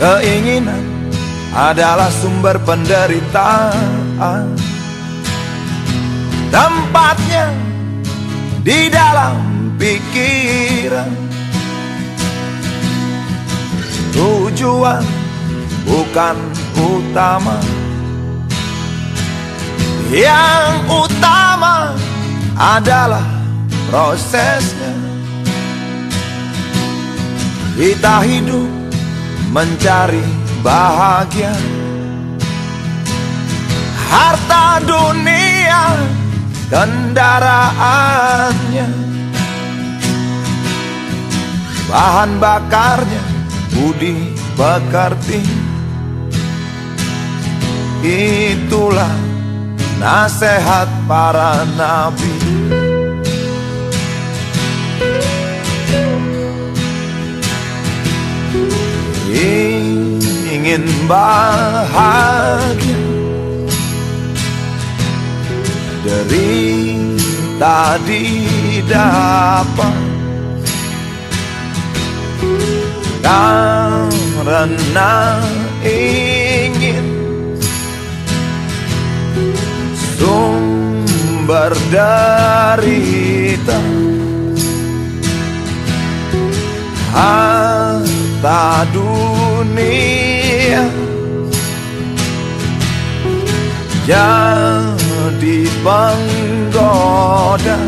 Keinginan adalah sumber penderitaan. Tempatnya di dalam pikiran. Tujuan bukan utama. Yang utama adalah prosesnya. Kita hidup mencari bahagia. Harta dunia kendaraannya. Bahan bakarnya budi pekerti. Itulah nasihat para nabi ingin bahagia. Derita didapat Karena ingin. Sumber derita Harta dunia Jadi penggoda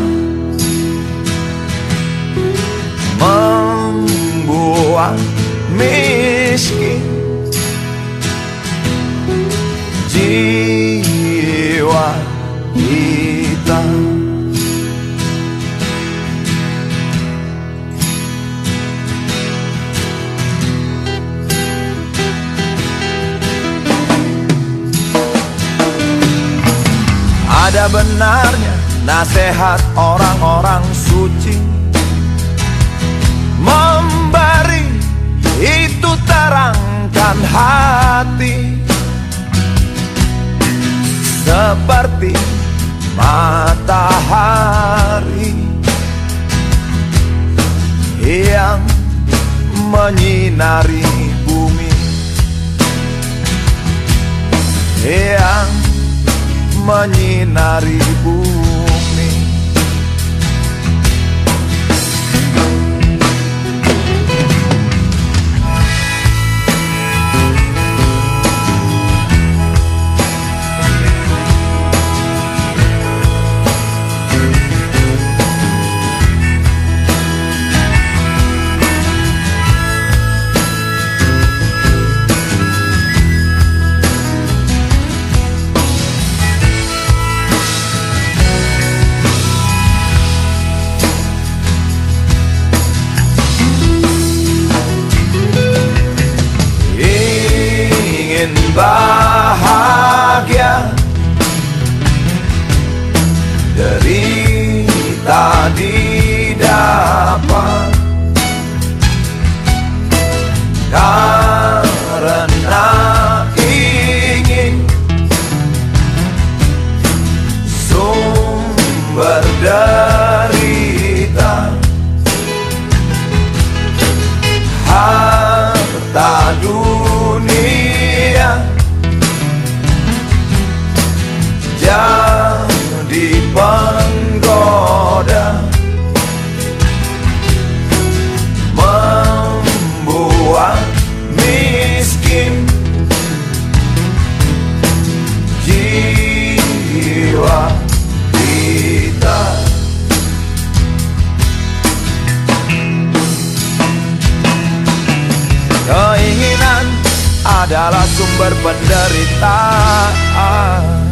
Membuat miskin Ada benarnya nasihat orang-orang suci. Memberi itu terangkan hati. Seperti matahari Yang menyinari bumi. Yang menyinari bumi ingin Keinginan adalah sumber penderitaan